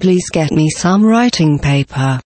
Please get me some writing paper.